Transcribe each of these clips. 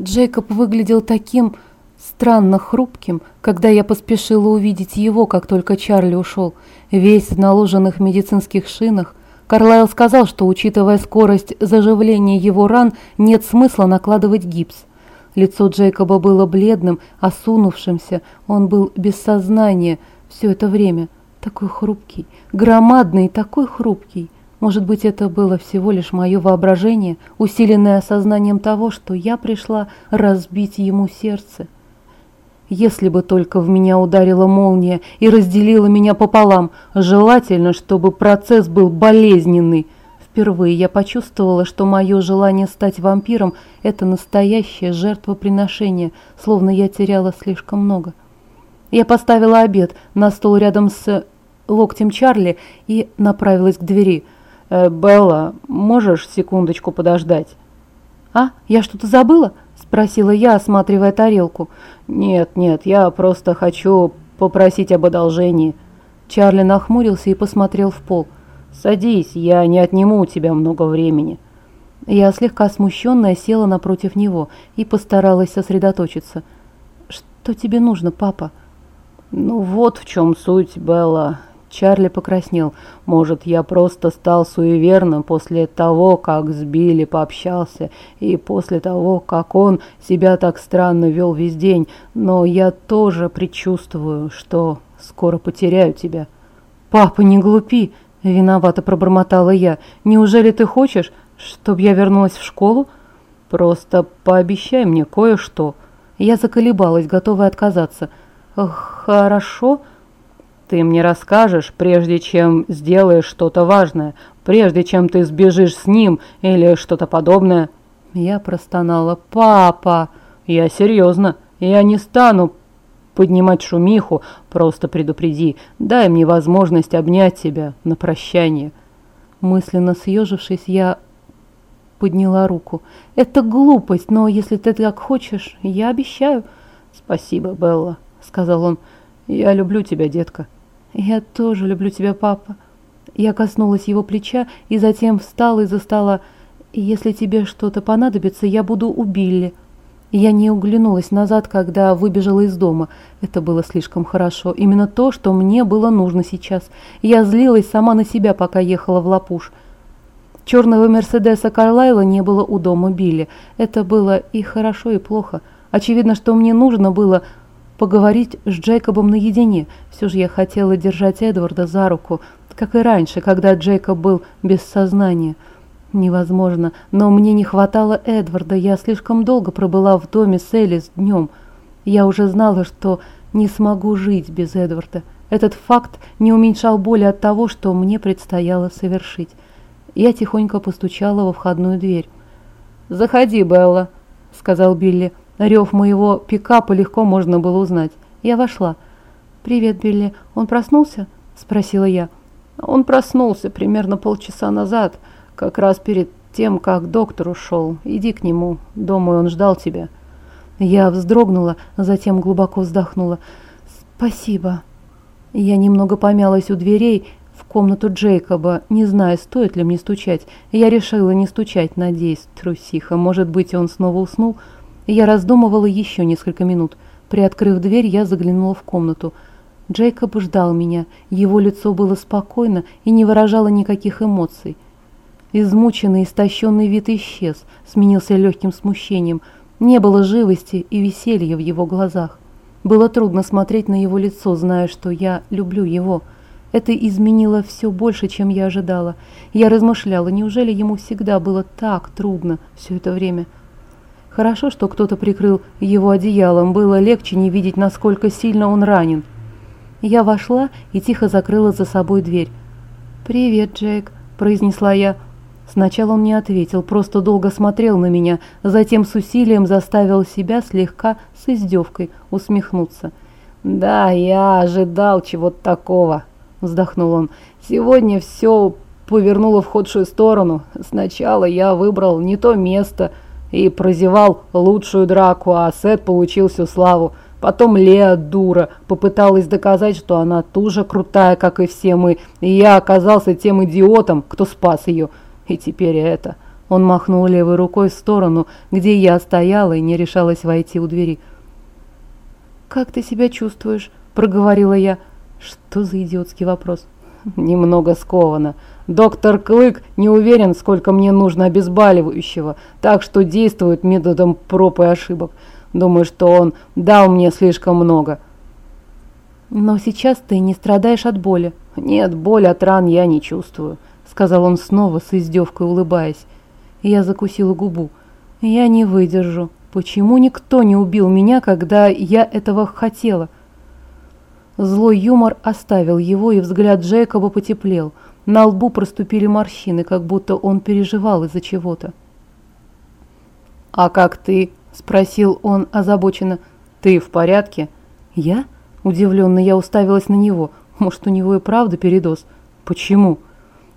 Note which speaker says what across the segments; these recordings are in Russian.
Speaker 1: Джейкоб выглядел таким странно хрупким, когда я поспешила увидеть его, как только Чарли ушел, весь в наложенных медицинских шинах. Карлайл сказал, что, учитывая скорость заживления его ран, нет смысла накладывать гипс. Лицо Джейкоба было бледным, осунувшимся, он был без сознания все это время. Такой хрупкий, громадный, такой хрупкий. Может быть, это было всего лишь мое воображение, усиленное осознанием того, что я пришла разбить ему сердце. Если бы только в меня ударила молния и разделила меня пополам, желательно, чтобы процесс был болезненный. Впервые я почувствовала, что мое желание стать вампиром – это настоящее жертвоприношение, словно я теряла слишком много. Я поставила обед на стол рядом с локтем Чарли и направилась к двери – Э, «Белла, можешь секундочку подождать?» «А, я что-то забыла?» – спросила я, осматривая тарелку. «Нет, нет, я просто хочу попросить об одолжении». Чарли нахмурился и посмотрел в пол. «Садись, я не отниму у тебя много времени». Я слегка смущенная села напротив него и постаралась сосредоточиться. «Что тебе нужно, папа?» «Ну вот в чем суть, Белла. Чарли покраснел. Может, я просто стал суеверным после того, как с Билли пообщался, и после того, как он себя так странно вел весь день, но я тоже предчувствую, что скоро потеряю тебя. «Папа, не глупи!» – виновато пробормотала я. «Неужели ты хочешь, чтобы я вернулась в школу? Просто пообещай мне кое-что». Я заколебалась, готовая отказаться. «Хорошо», ты мне расскажешь, прежде чем сделаешь что-то важное, прежде чем ты сбежишь с ним или что-то подобное. Я простонала. Папа, я серьезно, я не стану поднимать шумиху, просто предупреди, дай мне возможность обнять тебя на прощание. Мысленно съежившись, я подняла руку. Это глупость, но если ты так хочешь, я обещаю. Спасибо, Белла, сказал он. Я люблю тебя, детка. «Я тоже люблю тебя, папа». Я коснулась его плеча и затем встала из-за стола. «Если тебе что-то понадобится, я буду у Билли». Я не углянулась назад, когда выбежала из дома. Это было слишком хорошо. Именно то, что мне было нужно сейчас. Я злилась сама на себя, пока ехала в Лапуш. Черного Мерседеса Карлайла не было у дома Билли. Это было и хорошо, и плохо. Очевидно, что мне нужно было поговорить с Джейкобом наедине. Все же я хотела держать Эдварда за руку, как и раньше, когда Джейкоб был без сознания. Невозможно, но мне не хватало Эдварда. Я слишком долго пробыла в доме с Элис днем. Я уже знала, что не смогу жить без Эдварда. Этот факт не уменьшал боли от того, что мне предстояло совершить. Я тихонько постучала во входную дверь. «Заходи, Белла», — сказал Билли. Рев моего пикапа легко можно было узнать. Я вошла. «Привет, Билли. Он проснулся?» – спросила я. «Он проснулся примерно полчаса назад, как раз перед тем, как доктор ушел. Иди к нему. Думаю, он ждал тебя». Я вздрогнула, затем глубоко вздохнула. «Спасибо». Я немного помялась у дверей в комнату Джейкоба, не зная, стоит ли мне стучать. Я решила не стучать, надеясь, трусиха. Может быть, он снова уснул?» Я раздумывала еще несколько минут. Приоткрыв дверь, я заглянула в комнату. Джейкоб ждал меня. Его лицо было спокойно и не выражало никаких эмоций. Измученный, истощенный вид исчез, сменился легким смущением. Не было живости и веселья в его глазах. Было трудно смотреть на его лицо, зная, что я люблю его. Это изменило все больше, чем я ожидала. Я размышляла, неужели ему всегда было так трудно все это время? Хорошо, что кто-то прикрыл его одеялом, было легче не видеть, насколько сильно он ранен. Я вошла и тихо закрыла за собой дверь. «Привет, Джейк», – произнесла я. Сначала он не ответил, просто долго смотрел на меня, затем с усилием заставил себя слегка с издевкой усмехнуться. «Да, я ожидал чего-то такого», – вздохнул он. «Сегодня все повернуло в худшую сторону. Сначала я выбрал не то место – и прозевал лучшую драку, а Сет получил всю славу. Потом Леа, дура, попыталась доказать, что она тоже крутая, как и все мы, и я оказался тем идиотом, кто спас ее. И теперь это. Он махнул левой рукой в сторону, где я стояла и не решалась войти у двери. «Как ты себя чувствуешь?» – проговорила я. Что за идиотский вопрос?
Speaker 2: Немного сковано. Доктор Клык не уверен, сколько мне нужно обезболивающего, так что действует методом проб и ошибок. Думаю, что он дал мне слишком много.
Speaker 1: Но сейчас ты не страдаешь от боли.
Speaker 2: Нет, боль от ран я не чувствую, сказал он снова с издевкой улыбаясь.
Speaker 1: Я закусила губу. Я не выдержу. Почему никто не убил меня, когда я этого хотела? Злой юмор оставил его, и взгляд Джейкоба потеплел. На лбу проступили морщины, как будто он переживал из-за чего-то.
Speaker 2: «А как ты?» – спросил он озабоченно. «Ты в порядке?»
Speaker 1: «Я?» – удивленно я уставилась на него. «Может, у него и правда передоз?»
Speaker 2: «Почему?»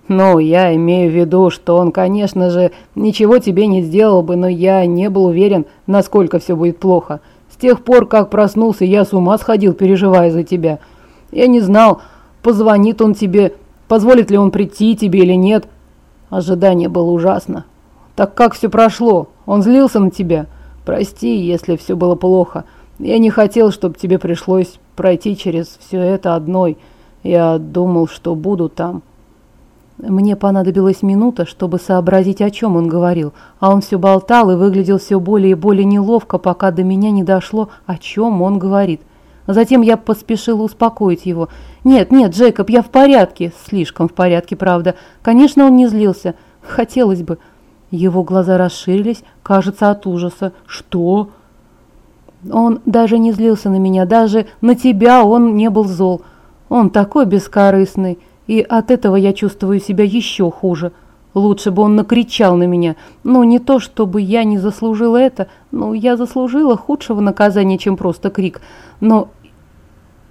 Speaker 2: Ну, я имею в виду, что он, конечно же, ничего тебе не сделал бы, но я не был уверен, насколько все будет плохо. С тех пор, как проснулся, я с ума сходил, переживая за тебя. Я не знал, позвонит он тебе, позволит ли он прийти тебе или нет. Ожидание было ужасно. Так как все прошло? Он злился на тебя? Прости, если все было плохо. Я не хотел, чтобы тебе пришлось пройти через все это одной. Я думал, что буду там.
Speaker 1: Мне понадобилась минута, чтобы сообразить, о чем он говорил, а он все болтал и выглядел все более и более неловко, пока до меня не дошло, о чем он говорит. Затем я поспешила успокоить его. «Нет, нет, Джейкоб, я в порядке». Слишком в порядке, правда. Конечно, он не злился. Хотелось бы. Его глаза расширились, кажется, от ужаса. «Что?» Он даже не злился на меня, даже на тебя он не был зол. Он такой бескорыстный. И от этого я чувствую себя еще хуже. Лучше бы он накричал на меня. Ну, не то, чтобы я не заслужила это. Ну, я заслужила худшего наказания, чем просто крик. Но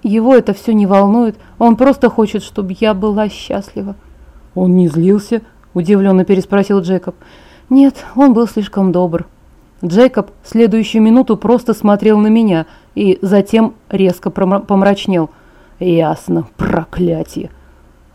Speaker 1: его это все не волнует. Он просто хочет, чтобы я была счастлива.
Speaker 2: Он не злился? Удивленно переспросил Джейкоб.
Speaker 1: Нет, он был слишком добр. Джейкоб следующую минуту просто смотрел на меня и затем резко помрачнел.
Speaker 2: Ясно, проклятие.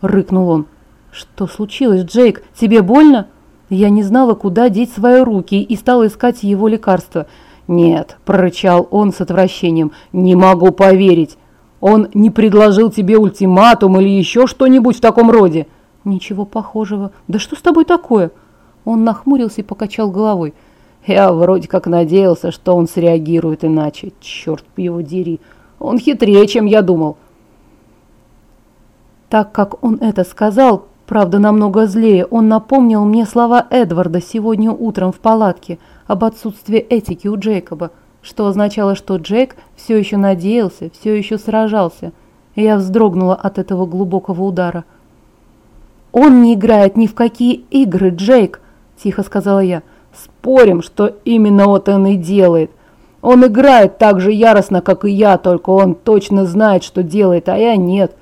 Speaker 1: – рыкнул он. «Что случилось, Джейк? Тебе больно?» Я не знала, куда деть свои руки и стала искать его лекарство.
Speaker 2: «Нет», – прорычал он с отвращением, – «не могу поверить. Он не предложил тебе ультиматум или еще что-нибудь в таком роде?»
Speaker 1: «Ничего похожего. Да что с тобой такое?» Он нахмурился и покачал головой.
Speaker 2: «Я вроде как надеялся, что он среагирует иначе. Черт его дери. Он хитрее, чем я думал».
Speaker 1: Так как он это сказал, правда намного злее, он напомнил мне слова Эдварда сегодня утром в палатке об отсутствии этики у Джейкоба, что означало, что Джейк все еще надеялся, все еще сражался. Я вздрогнула от этого глубокого удара. «Он не играет ни в какие игры, Джейк!» – тихо сказала я.
Speaker 2: «Спорим, что именно вот он и делает. Он играет так же яростно, как и я, только он точно знает, что делает, а я нет.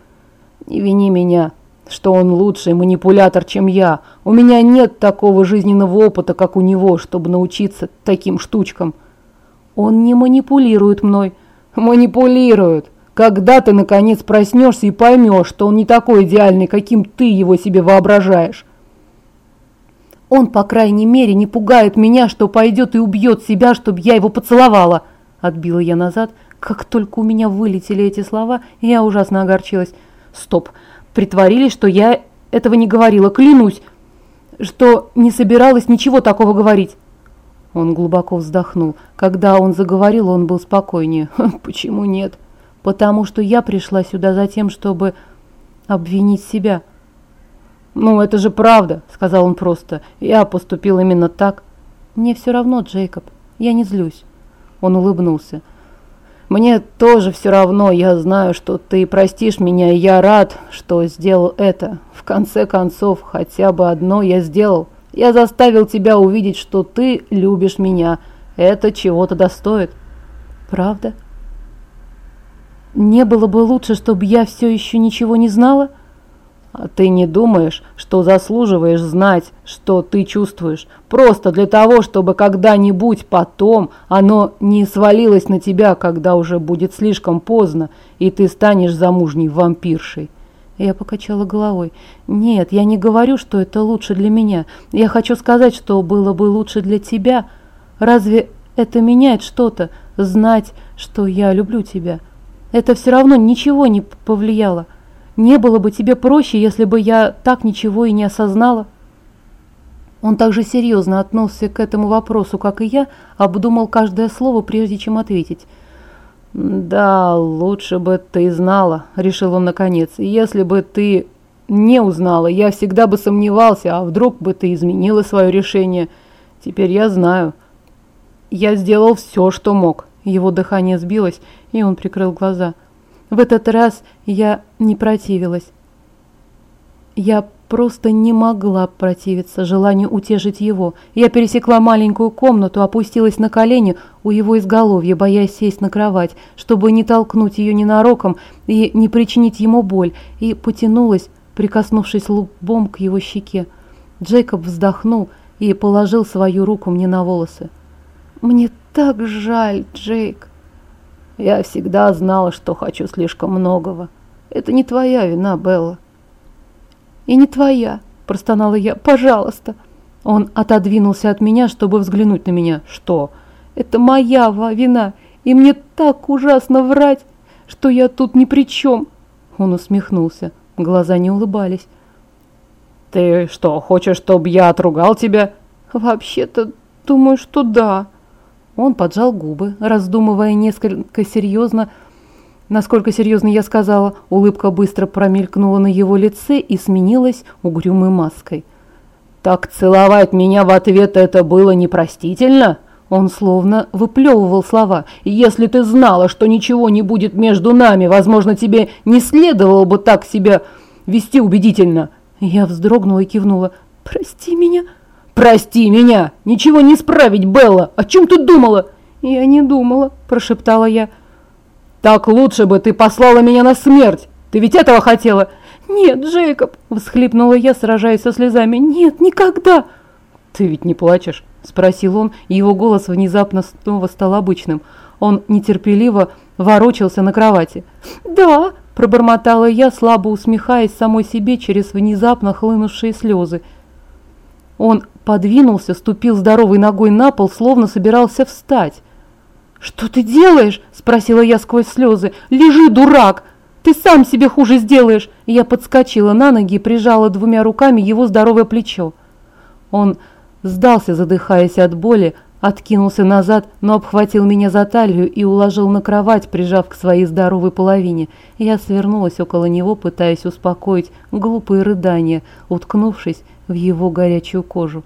Speaker 2: Не вини меня, что он лучший манипулятор, чем я. У меня нет такого жизненного опыта, как у него, чтобы научиться таким штучкам.
Speaker 1: Он не манипулирует мной.
Speaker 2: Манипулирует. Когда ты, наконец, проснешься и поймешь, что он не такой идеальный, каким ты его себе воображаешь?
Speaker 1: Он, по крайней мере, не пугает меня, что пойдет и убьет себя, чтобы я его поцеловала. Отбила я назад. Как только у меня вылетели эти слова, я ужасно огорчилась. Стоп. Притворились, что я этого не говорила, клянусь, что не собиралась ничего такого говорить. Он глубоко вздохнул. Когда он заговорил, он был спокойнее. Почему нет? Потому что я пришла сюда за тем, чтобы обвинить себя.
Speaker 2: Ну, это же правда, сказал он просто. Я поступил именно так.
Speaker 1: Мне все равно, Джейкоб. Я не злюсь. Он улыбнулся.
Speaker 2: Мне тоже все равно, я знаю, что ты простишь меня, и я рад, что сделал это. В конце концов, хотя бы одно я сделал. Я заставил тебя увидеть, что ты любишь меня. Это чего-то достоит.
Speaker 1: Правда? Не было бы лучше, чтобы я все еще ничего не знала?
Speaker 2: Ты не думаешь, что заслуживаешь знать, что ты чувствуешь, просто для того, чтобы когда-нибудь потом оно не свалилось на тебя, когда уже будет слишком поздно, и ты станешь замужней вампиршей.
Speaker 1: Я покачала головой. «Нет, я не говорю, что это лучше для меня. Я хочу сказать, что было бы лучше для тебя. Разве это меняет что-то? Знать, что я люблю тебя. Это все равно ничего не повлияло. Не было бы тебе проще, если бы я так ничего и не осознала». Он также серьезно относился к этому вопросу, как и я, обдумал каждое слово, прежде чем ответить.
Speaker 2: «Да, лучше бы ты знала», — решил он наконец. «Если бы ты не узнала, я всегда бы сомневался, а вдруг бы ты изменила свое решение. Теперь я знаю. Я сделал все, что мог».
Speaker 1: Его дыхание сбилось, и он прикрыл глаза. В этот раз я не противилась. Я просто не могла противиться желанию утешить его. Я пересекла маленькую комнату, опустилась на колени у его изголовья, боясь сесть на кровать, чтобы не толкнуть ее ненароком и не причинить ему боль, и потянулась, прикоснувшись лбом к его щеке. Джейкоб вздохнул и положил свою руку мне на волосы. «Мне так жаль, Джейк!»
Speaker 2: «Я всегда знала, что хочу слишком многого. Это не твоя вина, Белла».
Speaker 1: «И не твоя», – простонала я. «Пожалуйста». Он отодвинулся от меня, чтобы взглянуть на меня. «Что?» «Это моя вина, и мне так ужасно врать, что я тут ни при чем». Он усмехнулся. Глаза не улыбались.
Speaker 2: «Ты что, хочешь, чтобы я отругал тебя?»
Speaker 1: «Вообще-то, думаю, что да». Он поджал губы, раздумывая несколько серьезно, Насколько серьезно я сказала, улыбка быстро промелькнула на его лице и сменилась угрюмой маской.
Speaker 2: «Так целовать меня в ответ это было непростительно?» Он словно выплевывал слова. «Если ты знала, что ничего не будет между нами, возможно, тебе не следовало бы так себя вести убедительно».
Speaker 1: Я вздрогнула и кивнула. «Прости меня».
Speaker 2: «Прости меня! Ничего не исправить, Белла! О чем ты думала?»
Speaker 1: «Я не думала», – прошептала я.
Speaker 2: Так лучше бы ты послала меня на смерть. Ты ведь этого хотела?
Speaker 1: Нет, Джейкоб, всхлипнула я, сражаясь со слезами. Нет, никогда.
Speaker 2: Ты ведь не плачешь? Спросил он, и его голос внезапно снова стал обычным. Он нетерпеливо ворочался на кровати.
Speaker 1: «Да», – пробормотала я, слабо усмехаясь самой себе через внезапно хлынувшие слезы. Он подвинулся, ступил здоровой ногой на пол, словно собирался встать. «Что ты делаешь?» – спросила я сквозь слезы. «Лежи, дурак! Ты сам себе хуже сделаешь!» Я подскочила на ноги и прижала двумя руками его здоровое плечо. Он сдался, задыхаясь от боли, откинулся назад, но обхватил меня за талию и уложил на кровать, прижав к своей здоровой половине. Я свернулась около него, пытаясь успокоить глупые рыдания, уткнувшись в его горячую кожу.